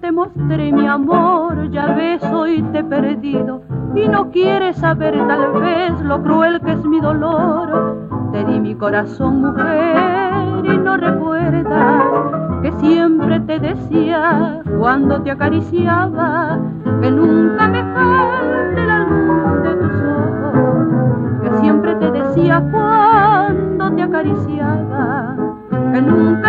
te mostré mi amor, ya ves, hoy te he perdido y no quieres saber tal vez lo cruel que es mi dolor. Te di mi corazón, mujer, y no recuerdas que siempre te decía cuando te acariciaba que nunca me falte la luz de tus ojos, que siempre te decía cuando te acariciaba que nunca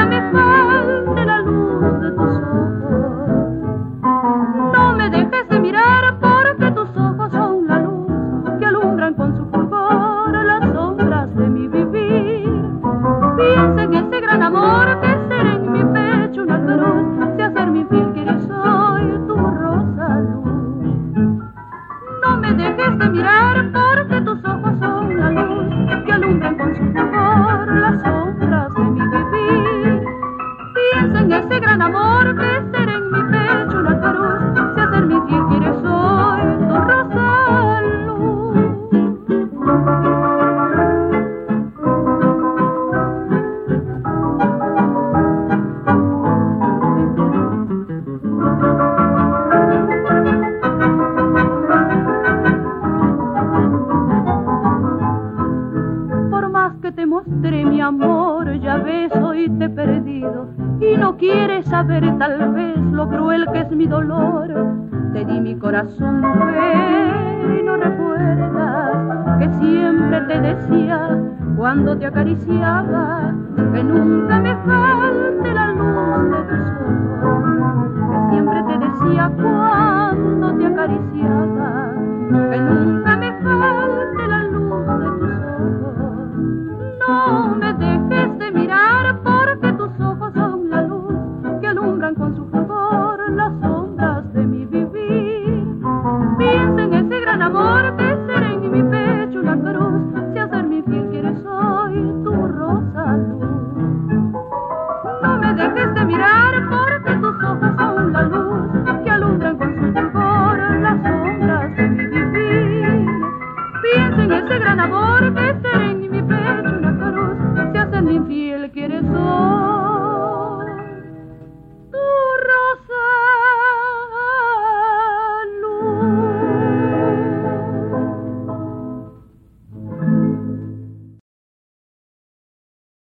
dejes de mirar porque tus ojos postre, mi amor, ya ves, hoy te he perdido. Y no quieres saber tal vez lo cruel que es mi dolor. Te di mi corazón, mujer, y no recuerdas que siempre te decía cuando te acariciaba que nunca me falte la luz de tus ojos.